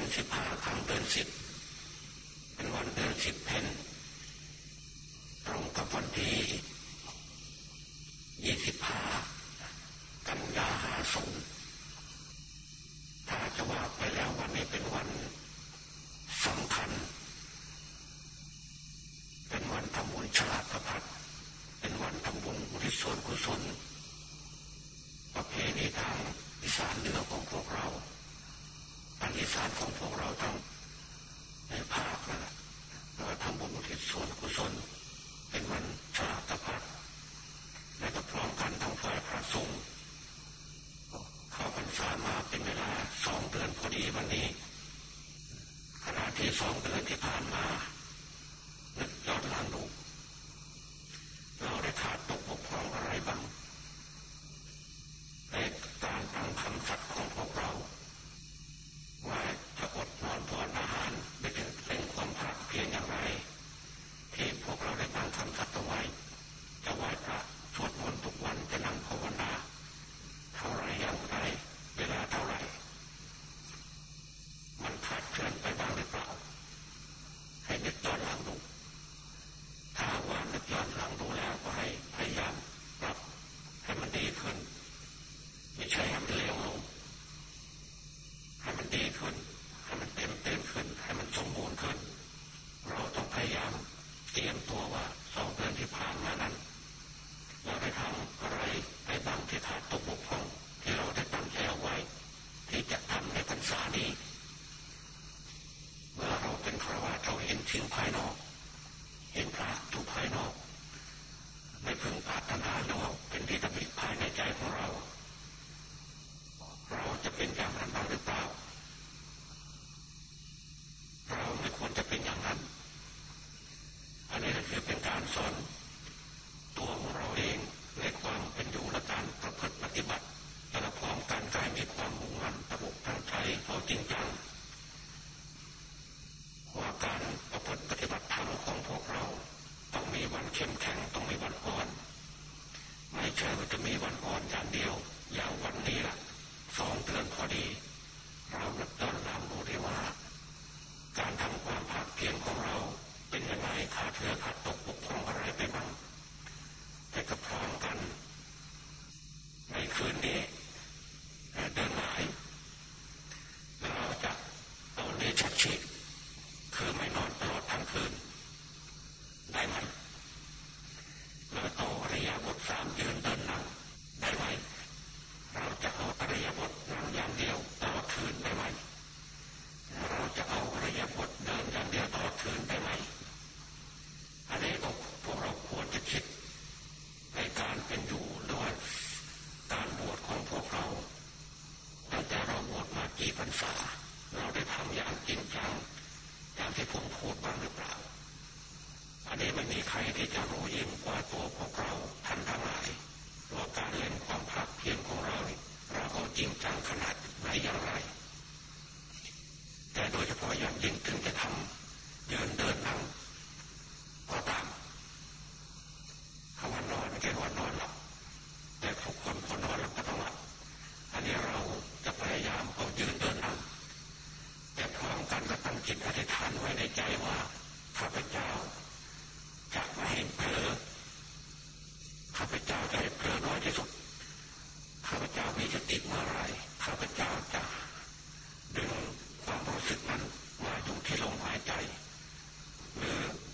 วันสิบห้าค่ำเดือนสิบเป็นวันเดือนสิบเพนตรงกับวันที่ยี่สิบห้ากันยาหาสงถ้าจะว่าไปแล้ววันนี้เป็นวันสำคัญ เป็นวันทำบุญฉลาดประพัดเป็นวันทำบุญอุทิศส่วนกุศลประเพณีทางอีสานเหนือของพวกเรา นิสานของพวกเราต้องในภาคนะเราทำบุญอุทิศส่วนกุศลเป็นมันชาตภัฒและก็พร้อมกันทั้งฝ่ายพระสงฆ์เข้าพรรษามาเป็นเวลาสองเดือนพอดีวันนี้ขณะที่สองเดือนที่ผ่านมานึกยอดหลังดูเราได้ขาด Thank you.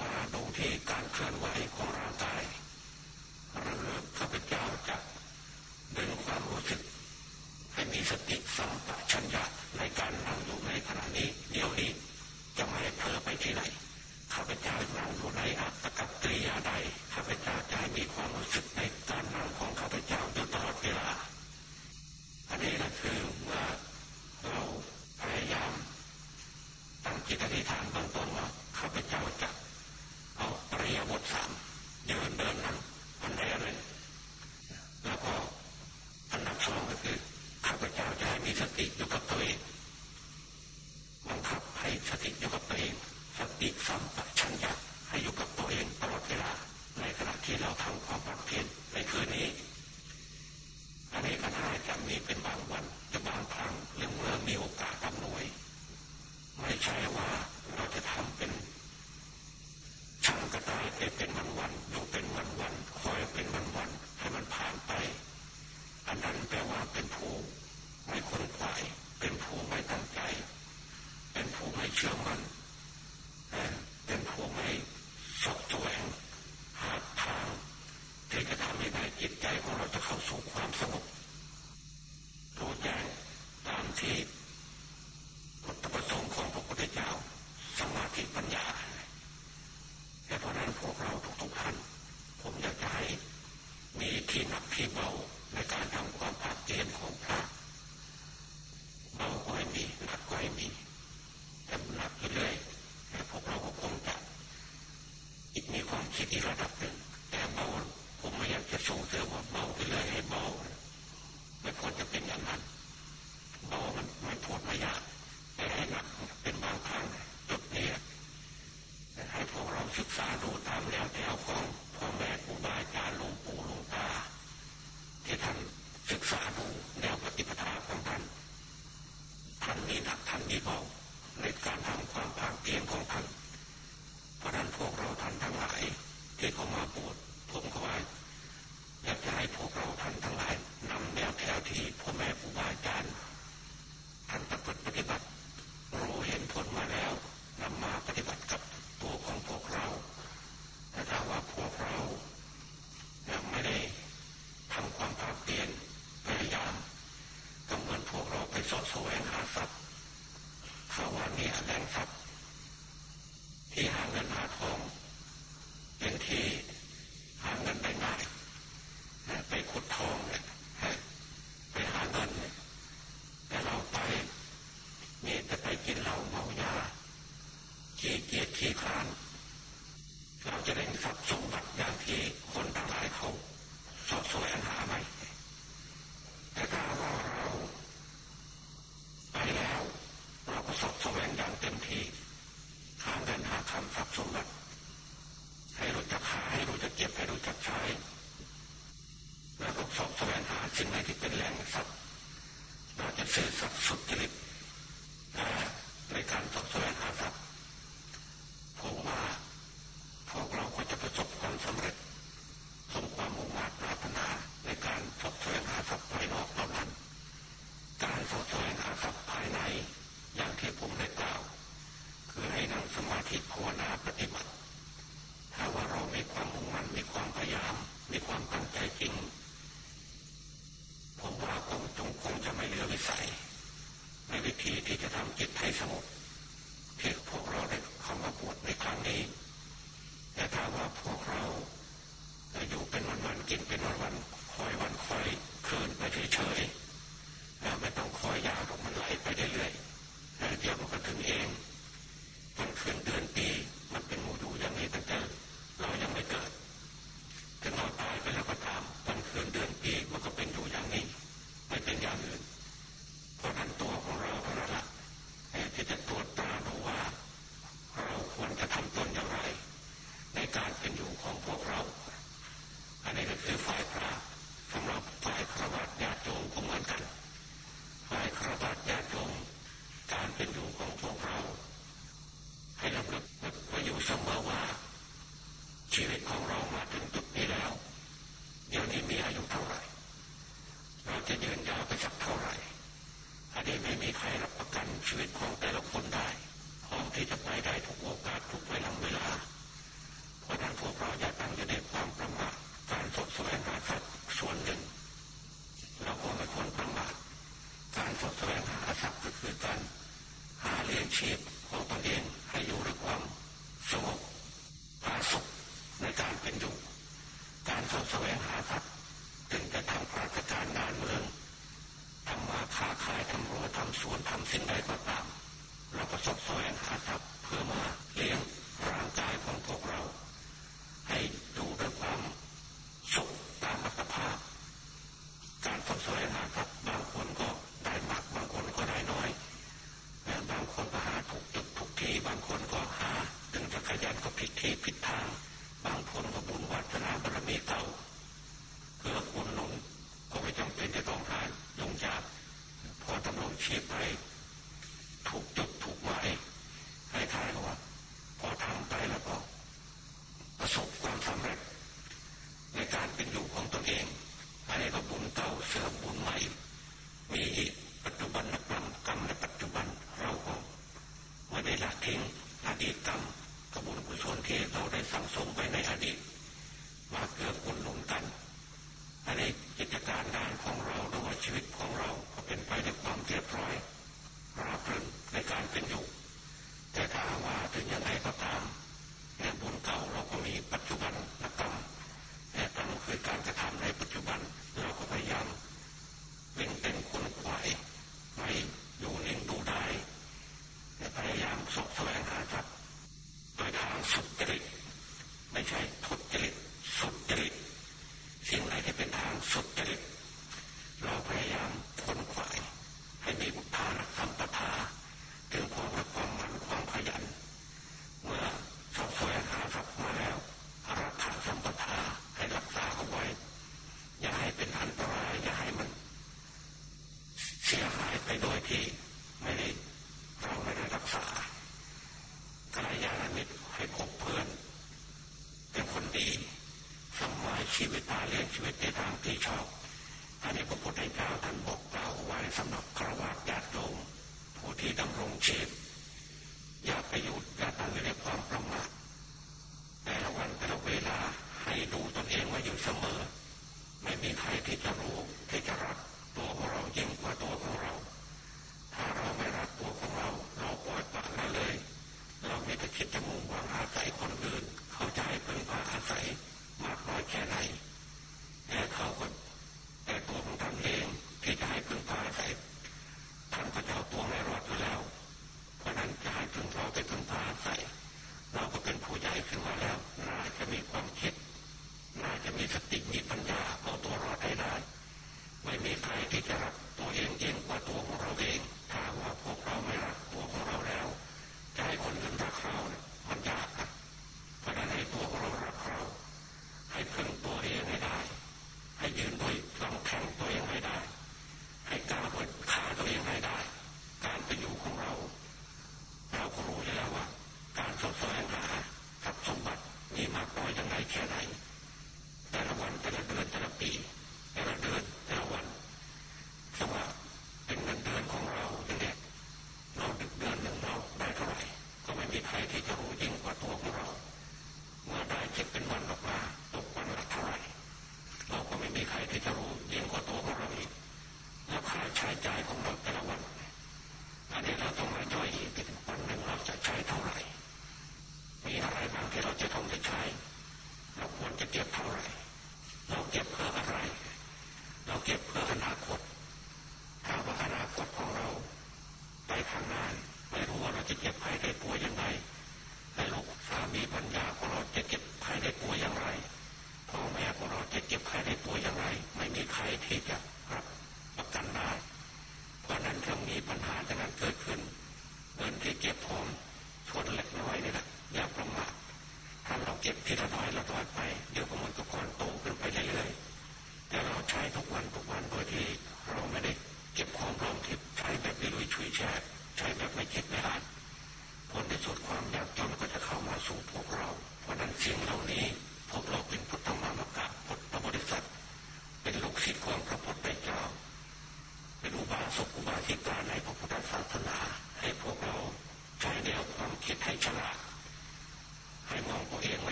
มาตรงที่การเคลื่อนไหวของร่างกายหรือข้าพเจ้าจะดึงความรู้สึกให้มีสติสัมปชัญญะในการนั่งอยู่ในขณะนี้เดี๋ยวนี้จะไม่เผลอไปที่ไหนข้าพเจ้านั่งอยู่ในอัตตกริยาใดข้าพเจ้าจะมีความรู้สึกในการนั่งของ ต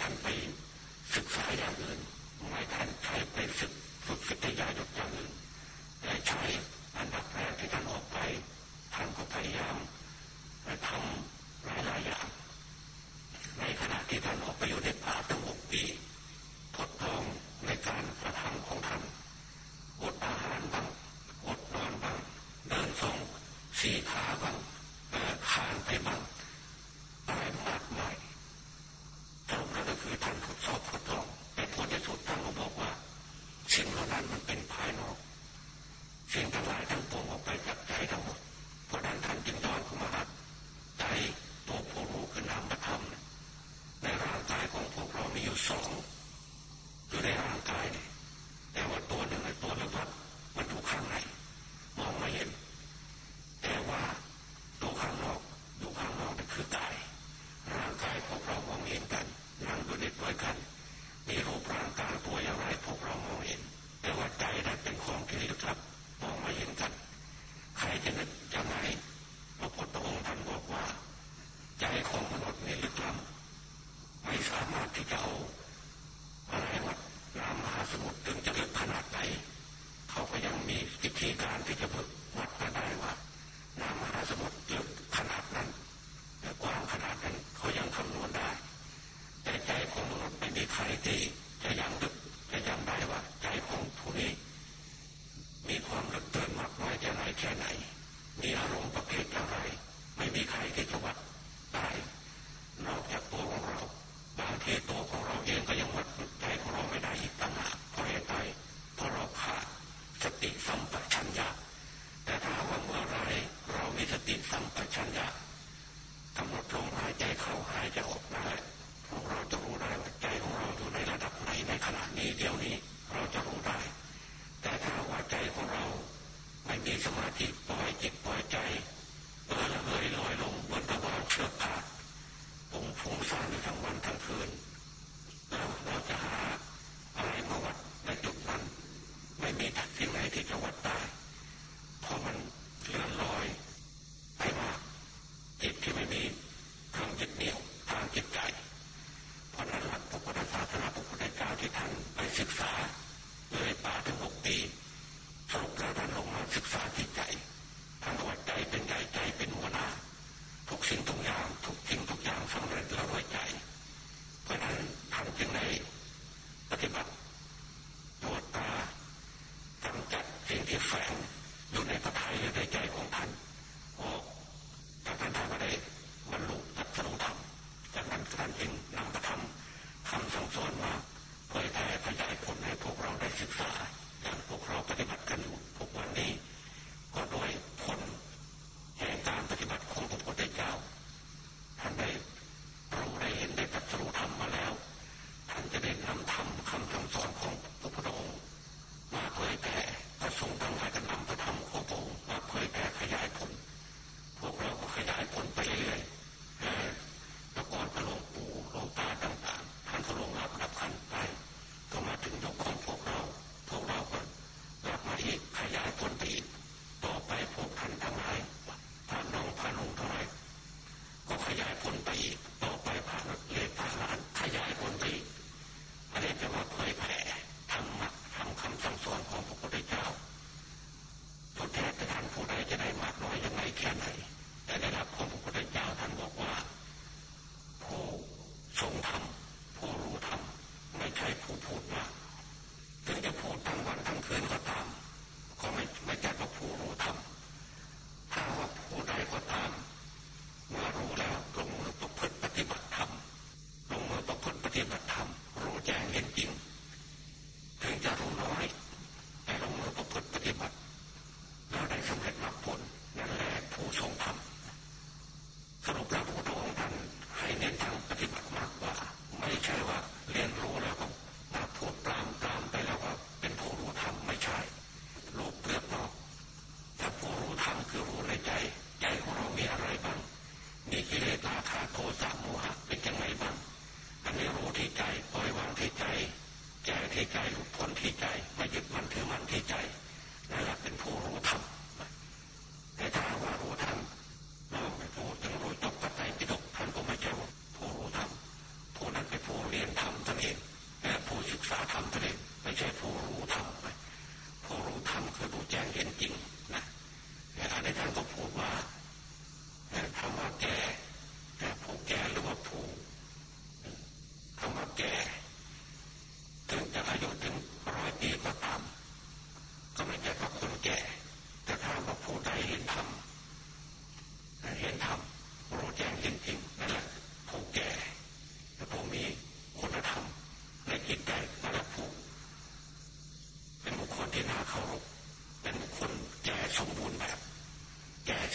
ท่านไปศึกษาอย่างอื่นไม่ท่านใช้ไปศึกฝึกวิทยาหยกอย่างอื่นแต่ใช้อันดับแรกที่ท่านออกไปท่านก็พยายามทำหลายหลายอย่าง ในขณะที่ท่านออกไปอยู่ในป่าตั้งหกปีทดลองในการกระทำของท่านอดอาหารบ้างอดนอนบ้างเดินสองสี่ขาบ้างคานไปบ้าง สิ่งเหล่านั้นมันเป็นภายนอก สิ่งทั้งหลายทั้งปวงออกไปจากใจทั้งหมดเพราะนั้นท่านจึงย้อนเข้ามาใจตัวผู้รู้คือนามธรรมในร่างกายของพวกเรามีอยู่สองอยู่ในร่างกายนี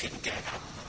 สิ่งแก่ธรรม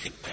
siempre.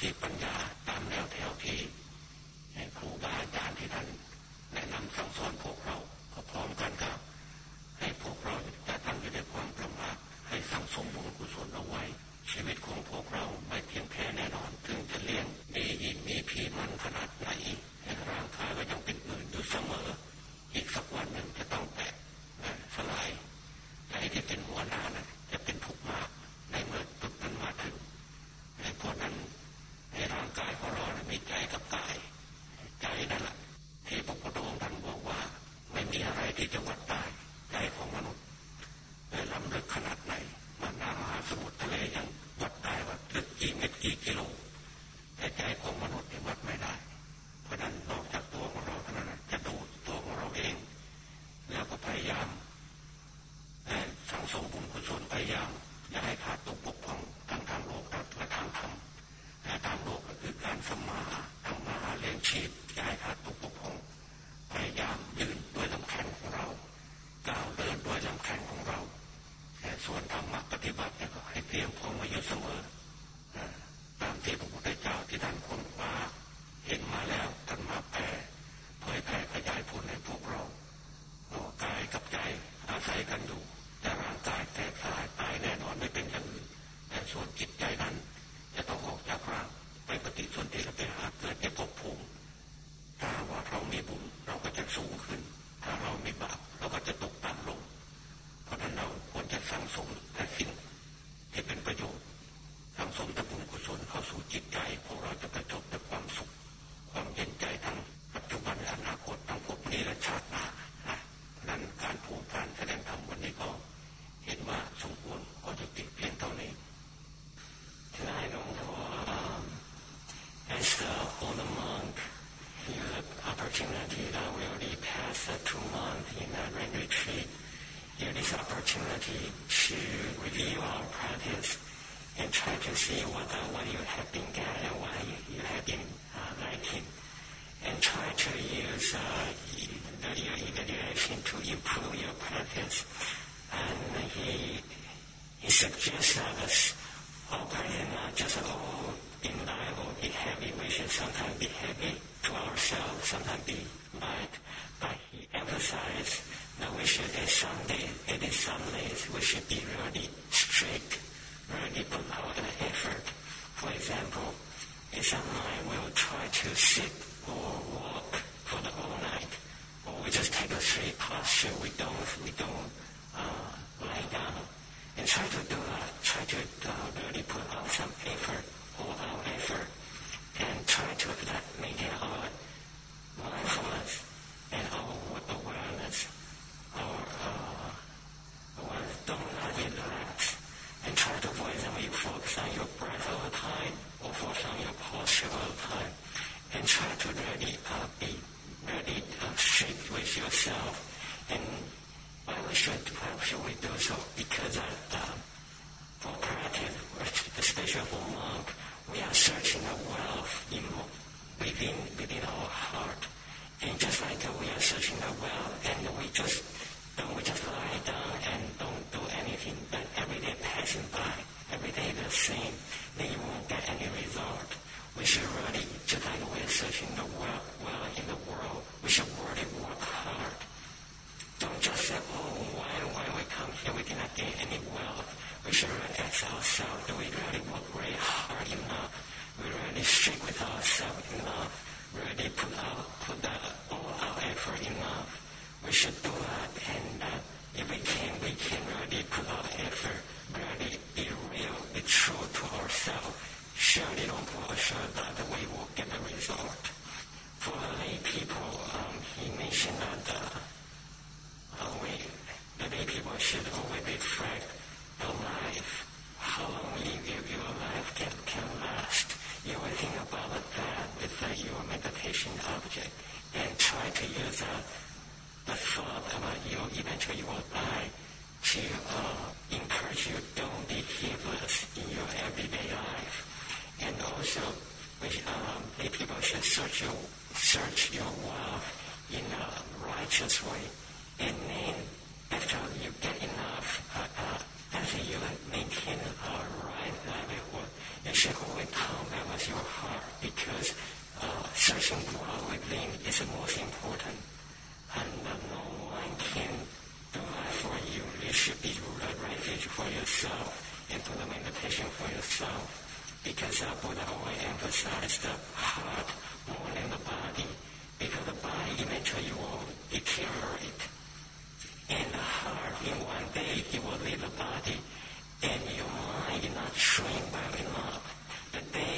ติปัญญาตามแนวแถวที่ครูบาอาจารย์ที่ท่าน in my. and in some ways we should be really strict, really put a lot of effort. For example, if someone will try to sit or walk for the whole night, or we just take a straight posture, we don't, we don't uh, lie down, and try to do that, try to uh, really put out some effort, all our effort, and try to that, maintain our mindfulness and our awareness, our uh, or don't let it relax and try to avoid them. You focus on your breath all the time or focus on your posture all the time and try to really uh, be really uh, straight with yourself. And why we should, why should we do so? Because at, uh, for practice, especially for monk, we are searching the wealth in, within, within our heart. And just like we are searching the well, and we just don't just lie down and don't do anything, but every day passing by, every day the same, then you won't get any result. We should really, just like we're searching the world, well in the world, we should really work hard. Don't just say, oh, why, why we come here, we cannot gain any wealth. We should really ask ourselves, do we really work really hard enough? We really stick with ourselves enough? Really put out, put out all our effort enough? we should do that. And uh, if we can, we can really put our effort, really be real, be true to ourselves, share it onto ourselves, that we will get the result. For the lay people, um, he mentioned that uh, uh, we, the lay people should always frank. the life, how long you give your life can, can last. You will think about that with uh, your meditation object and try to use that the thought about you eventually will die to uh, encourage you don't be heedless in your everyday life. And also, which, um, the people should search your, search your wealth in a righteous way. And then, after you get enough, uh, uh, after you maintain a right level, you should only come that with your heart because uh, searching for within is the most important and what no one can do for you. It should be the refuge for yourself and the meditation for yourself. Because our Buddha always emphasized the heart more than the body. Because the body eventually will deteriorate. And the heart in one day it will leave the body and your mind is not shrinking by enough. The day